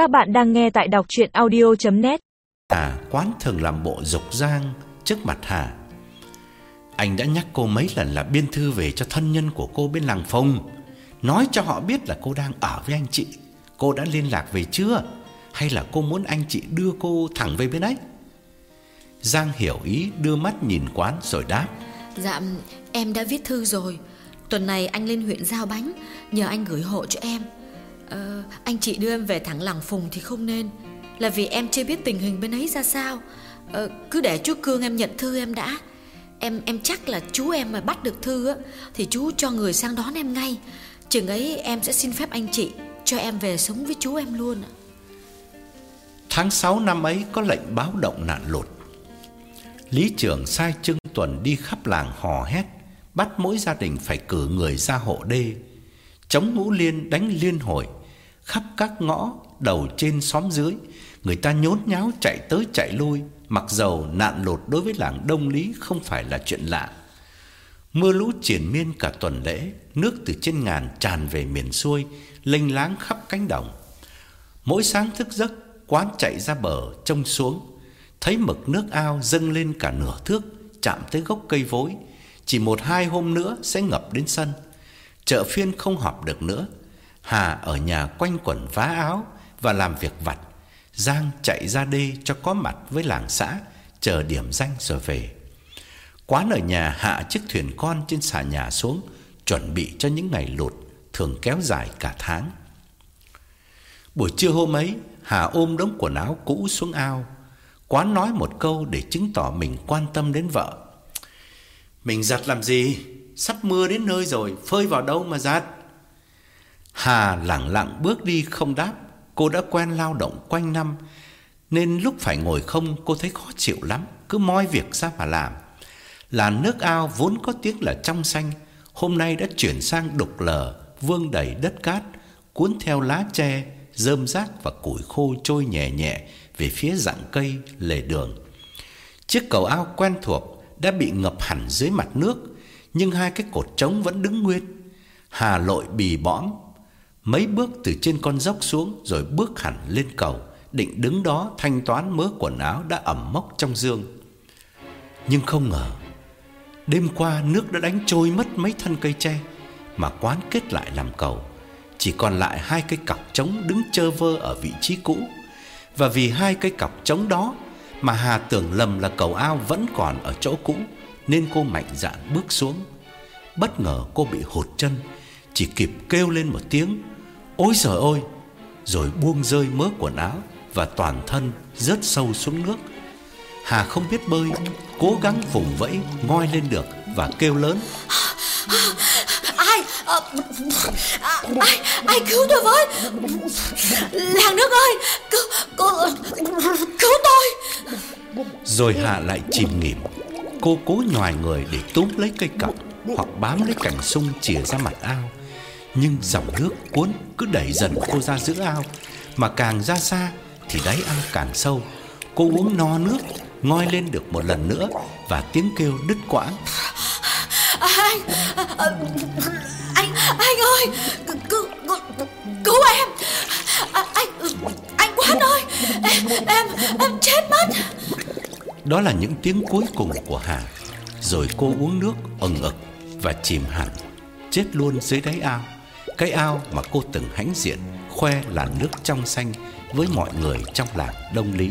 Các bạn đang nghe tại đọc chuyện audio.net À, quán thường làm bộ dục giang trước mặt Hà. Anh đã nhắc cô mấy lần là biên thư về cho thân nhân của cô bên làng Phong, nói cho họ biết là cô đang ở với anh chị. Cô đã liên lạc về chưa? Hay là cô muốn anh chị đưa cô thẳng về bên ấy? Giang hiểu ý đưa mắt nhìn quán rồi đáp. Dạ em đã viết thư rồi Tuần này anh lên huyện giao bánh Nhờ anh gửi hộ cho em ờ, Anh chị đưa em về thẳng làng phùng thì không nên. Là vì em chưa biết tình hình bên ấy ra sao. Ờ, Cứ để chú Cương em nhận thư em đã. Em em chắc là chú em mà bắt được thư á Thì chú cho người sang đón em ngay. Chừng ấy em sẽ xin phép anh chị Cho em về sống với chú em luôn ạ. Tháng 6 năm ấy có lệnh báo động nạn lụt. Lý trưởng sai trưng Tuần đi khắp làng hò hét, bắt mỗi gia đình phải cử người ra hộ đê, chống ngũ liên đánh liên hồi, khắp các ngõ đầu trên xóm dưới, người ta nhốn nháo chạy tới chạy lui, mặc dầu nạn lụt đối với làng Đông Lý không phải là chuyện lạ. Mưa lũ triển miên cả tuần lễ, nước từ trên ngàn tràn về miền xuôi, lênh láng khắp cánh đồng. Mỗi sáng thức giấc, quán chạy ra bờ trông xuống, thấy mực nước ao dâng lên cả nửa thước, chạm tới gốc cây vối, chỉ một hai hôm nữa sẽ ngập đến sân. Chợ phiên không họp được nữa. Hà ở nhà quanh quẩn vá áo và làm việc vặt. Giang chạy ra đê cho có mặt với làng xã, chờ điểm danh rồi về. Quán ở nhà hạ chiếc thuyền con trên xà nhà xuống, chuẩn bị cho những ngày lụt thường kéo dài cả tháng. Buổi trưa hôm ấy, Hà ôm đống quần áo cũ xuống ao. Quán nói một câu để chứng tỏ mình quan tâm đến vợ. Mình giặt làm gì? Sắp mưa đến nơi rồi, phơi vào đâu mà giặt? Hà lặng lặng bước đi không đáp. Cô đã quen lao động quanh năm, nên lúc phải ngồi không cô thấy khó chịu lắm, cứ moi việc ra mà làm. Làn nước ao vốn có tiếng là trong xanh, hôm nay đã chuyển sang đục lờ, vương đầy đất cát, cuốn theo lá tre, rơm rác và củi khô trôi nhẹ nhẹ về phía rặng cây lề đường. Chiếc cầu ao quen thuộc đã bị ngập hẳn dưới mặt nước, nhưng hai cái cột trống vẫn đứng nguyên. Hà lội bì bõm mấy bước từ trên con dốc xuống rồi bước hẳn lên cầu, định đứng đó thanh toán mớ quần áo đã ẩm mốc trong dương. Nhưng không ngờ, đêm qua nước đã đánh trôi mất mấy thân cây tre mà quán kết lại làm cầu, chỉ còn lại hai cây cọc trống đứng chơ vơ ở vị trí cũ. Và vì hai cây cọc trống đó mà Hà tưởng lầm là cầu ao vẫn còn ở chỗ cũ nên cô mạnh dạn bước xuống. Bất ngờ cô bị hụt chân, chỉ kịp kêu lên một tiếng "Ôi trời ơi!" rồi buông rơi mớ quần áo và toàn thân rớt sâu xuống nước. Hà không biết bơi, cố gắng vùng vẫy ngoi lên được và kêu lớn: Ai à, à, Ai Ai cứu tôi với Làng nước ơi Cứu Cứu, cứu tôi Rồi Hạ lại chìm nghỉm. Cô cố nhòi người để túm lấy cây cọc hoặc bám lấy cành sung chìa ra mặt ao. Nhưng dòng nước cuốn cứ đẩy dần cô ra giữa ao, mà càng ra xa thì đáy ao càng sâu. Cô uống no nước, ngoi lên được một lần nữa và tiếng kêu đứt quãng. Anh Anh Anh ơi Cứu Cứu, cứu em à, Anh Anh Quán ơi Em Em Em chết mất Đó là những tiếng cuối cùng của Hà. Rồi cô uống nước ừng ực và chìm hẳn, chết luôn dưới đáy ao. Cái ao mà cô từng hãnh diện khoe là nước trong xanh với mọi người trong làng Đông Lý.